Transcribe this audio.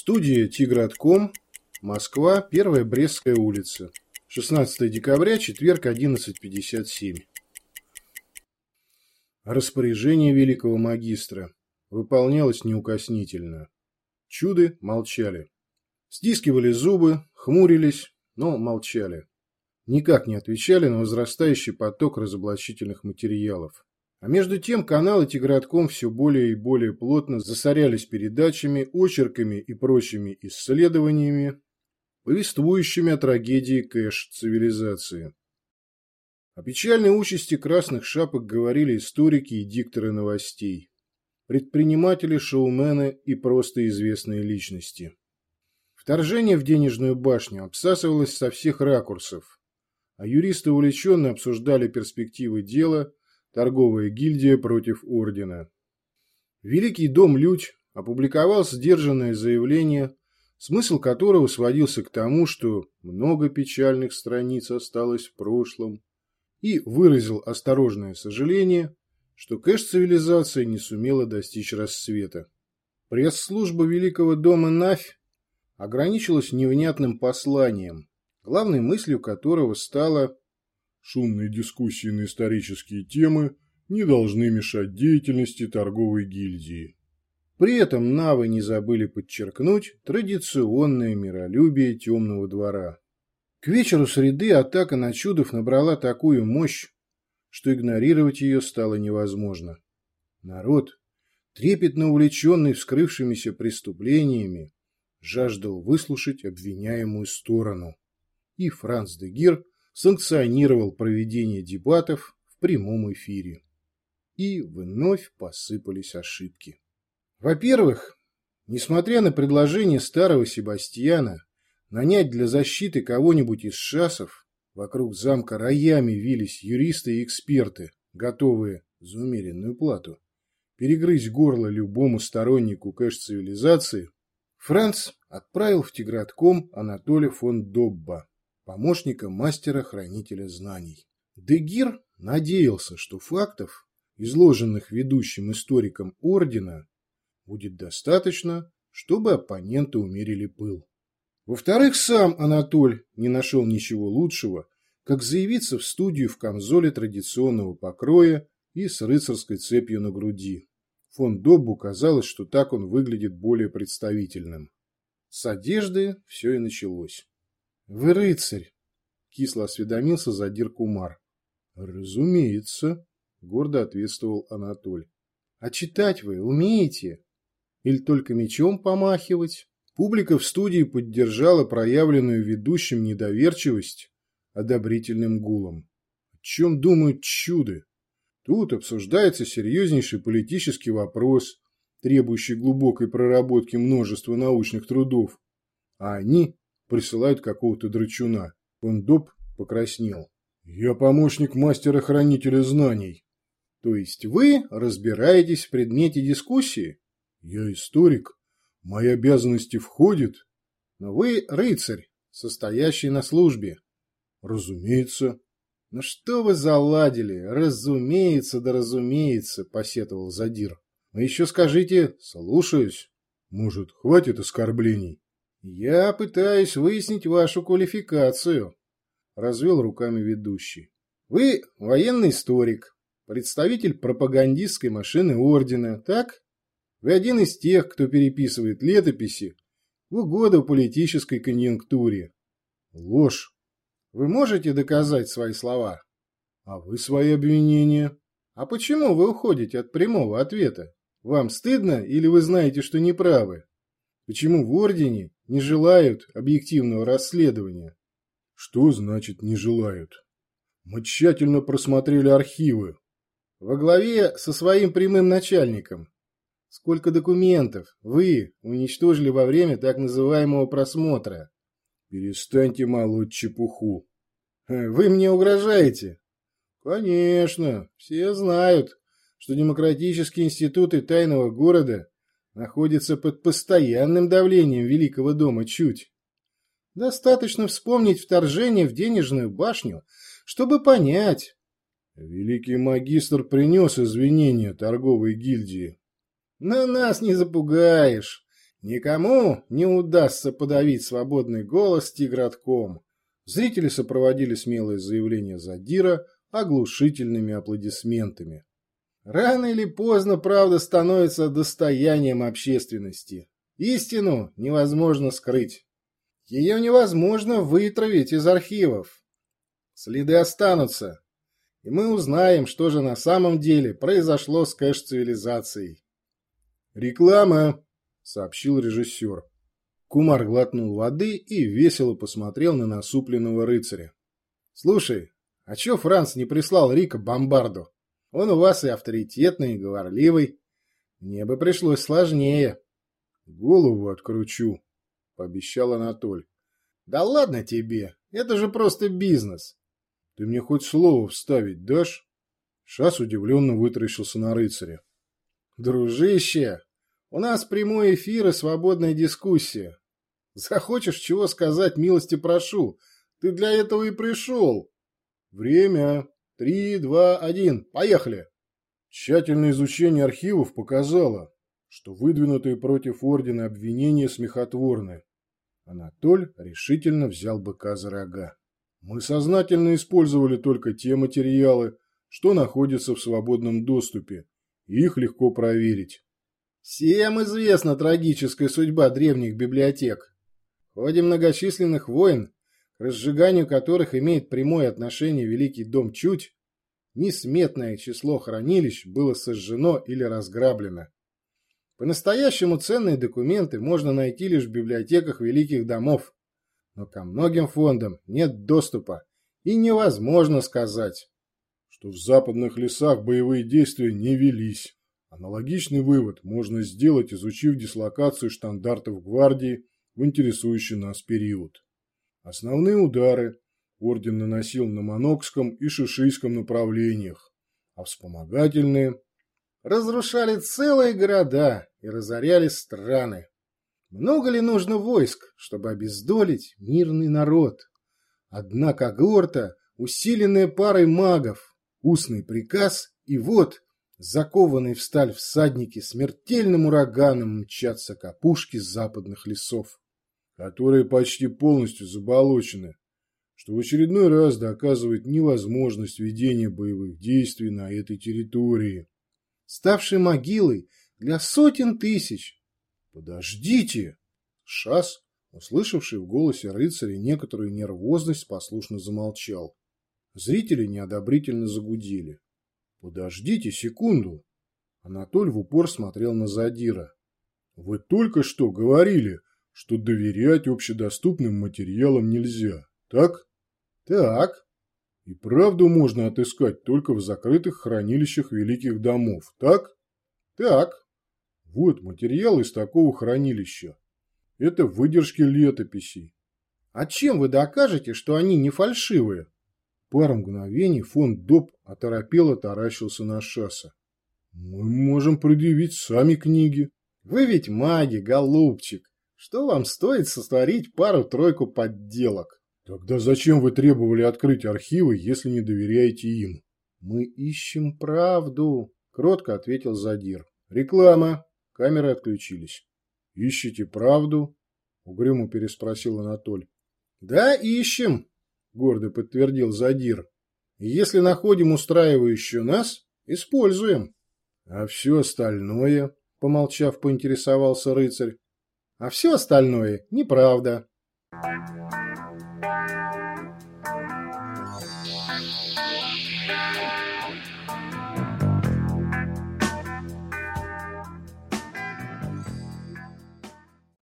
Студия «Тигратком», Москва, Первая Брестская улица. 16 декабря, четверг, 11.57. Распоряжение великого магистра выполнялось неукоснительно. Чуды молчали. Стискивали зубы, хмурились, но молчали. Никак не отвечали на возрастающий поток разоблачительных материалов. А между тем каналы Тигратком все более и более плотно засорялись передачами, очерками и прочими исследованиями, повествующими о трагедии кэш-цивилизации. О печальной участи красных шапок говорили историки и дикторы новостей, предприниматели, шоумены и просто известные личности. Вторжение в денежную башню обсасывалось со всех ракурсов, а юристы увлеченно обсуждали перспективы дела – Торговая гильдия против ордена. Великий дом Людь опубликовал сдержанное заявление, смысл которого сводился к тому, что много печальных страниц осталось в прошлом, и выразил осторожное сожаление, что кэш-цивилизация не сумела достичь расцвета. Пресс-служба Великого дома Нафь ограничилась невнятным посланием, главной мыслью которого стало Шумные дискуссии на исторические темы не должны мешать деятельности торговой гильдии. При этом навы не забыли подчеркнуть традиционное миролюбие темного двора. К вечеру среды атака на чудов набрала такую мощь, что игнорировать ее стало невозможно. Народ, трепетно увлеченный вскрывшимися преступлениями, жаждал выслушать обвиняемую сторону. И Франц де Гир санкционировал проведение дебатов в прямом эфире. И вновь посыпались ошибки. Во-первых, несмотря на предложение старого Себастьяна нанять для защиты кого-нибудь из шасов, вокруг замка роями вились юристы и эксперты, готовые за умеренную плату перегрызть горло любому стороннику кэш-цивилизации, Франц отправил в Тигратком Анатолия фон Добба, помощника мастера-хранителя знаний. Дегир надеялся, что фактов, изложенных ведущим историком Ордена, будет достаточно, чтобы оппоненты умерили пыл. Во-вторых, сам Анатоль не нашел ничего лучшего, как заявиться в студию в камзоле традиционного покроя и с рыцарской цепью на груди. Фон Доббу казалось, что так он выглядит более представительным. С одежды все и началось. «Вы рыцарь!» – кисло осведомился Задир Кумар. «Разумеется», – гордо ответствовал Анатоль. «А читать вы умеете? Или только мечом помахивать?» Публика в студии поддержала проявленную ведущим недоверчивость одобрительным гулом. О чем думают чуды? Тут обсуждается серьезнейший политический вопрос, требующий глубокой проработки множества научных трудов, а они присылают какого-то драчуна. Кондоп покраснел. «Я помощник мастера-хранителя знаний». «То есть вы разбираетесь в предмете дискуссии?» «Я историк. Мои обязанности входят». «Но вы рыцарь, состоящий на службе». «Разумеется». «Ну что вы заладили? Разумеется, да разумеется», — посетовал Задир. «Вы еще скажите «слушаюсь». Может, хватит оскорблений?» «Я пытаюсь выяснить вашу квалификацию», – развел руками ведущий. «Вы военный историк, представитель пропагандистской машины ордена, так? Вы один из тех, кто переписывает летописи в угоду политической конъюнктуре. Ложь. Вы можете доказать свои слова? А вы свои обвинения? А почему вы уходите от прямого ответа? Вам стыдно или вы знаете, что неправы? Почему в Ордене не желают объективного расследования? Что значит «не желают»? Мы тщательно просмотрели архивы. Во главе со своим прямым начальником. Сколько документов вы уничтожили во время так называемого просмотра? Перестаньте молоть чепуху. Вы мне угрожаете? Конечно, все знают, что демократические институты тайного города находится под постоянным давлением Великого дома Чуть. Достаточно вспомнить вторжение в денежную башню, чтобы понять. Великий магистр принес извинения торговой гильдии. Но нас не запугаешь. Никому не удастся подавить свободный голос тигротком. Зрители сопроводили смелое заявление Задира оглушительными аплодисментами. Рано или поздно правда становится достоянием общественности. Истину невозможно скрыть. Ее невозможно вытравить из архивов. Следы останутся, и мы узнаем, что же на самом деле произошло с кэш-цивилизацией. «Реклама!» — сообщил режиссер. Кумар глотнул воды и весело посмотрел на насупленного рыцаря. «Слушай, а чё Франц не прислал Рика бомбарду? Он у вас и авторитетный, и говорливый. Мне бы пришлось сложнее». «Голову откручу», — пообещал Анатоль. «Да ладно тебе, это же просто бизнес. Ты мне хоть слово вставить дашь?» Шас удивленно вытаращился на рыцаря. «Дружище, у нас прямой эфир и свободная дискуссия. Захочешь чего сказать, милости прошу. Ты для этого и пришел. Время. Три, два, один. Поехали!» Тщательное изучение архивов показало, что выдвинутые против ордена обвинения смехотворны. Анатоль решительно взял быка за рога. Мы сознательно использовали только те материалы, что находятся в свободном доступе, и их легко проверить. Всем известна трагическая судьба древних библиотек. В ходе многочисленных войн, разжиганию которых имеет прямое отношение Великий дом Чуть, несметное число хранилищ было сожжено или разграблено. По-настоящему ценные документы можно найти лишь в библиотеках великих домов, но ко многим фондам нет доступа и невозможно сказать, что в западных лесах боевые действия не велись. Аналогичный вывод можно сделать, изучив дислокацию штандартов гвардии в интересующий нас период. Основные удары орден наносил на Монокском и Шишийском направлениях, а вспомогательные разрушали целые города и разоряли страны. Много ли нужно войск, чтобы обездолить мирный народ? Одна когорта, усиленная парой магов, устный приказ, и вот, закованные в сталь всадники, смертельным ураганом мчатся к опушке западных лесов, которые почти полностью заболочены, что в очередной раз доказывает невозможность ведения боевых действий на этой территории ставшей могилой для сотен тысяч. Подождите! Шас, услышавший в голосе рыцаря некоторую нервозность, послушно замолчал. Зрители неодобрительно загудели. Подождите секунду. Анатоль в упор смотрел на Задира. Вы только что говорили, что доверять общедоступным материалам нельзя, так? Так. И правду можно отыскать только в закрытых хранилищах великих домов, так? Так. Вот материал из такого хранилища. Это выдержки летописей. А чем вы докажете, что они не фальшивые? Пару мгновений фон Доп оторопело таращился на шасса. Мы можем предъявить сами книги. Вы ведь маги, голубчик. Что вам стоит сотворить пару-тройку подделок? Тогда зачем вы требовали открыть архивы, если не доверяете им? Мы ищем правду, кротко ответил Задир. Реклама. Камеры отключились. Ищете правду? Угрюмо переспросил Анатоль. Да, ищем, гордо подтвердил Задир. если находим устраивающую нас, используем. А все остальное, помолчав, поинтересовался рыцарь. А все остальное неправда.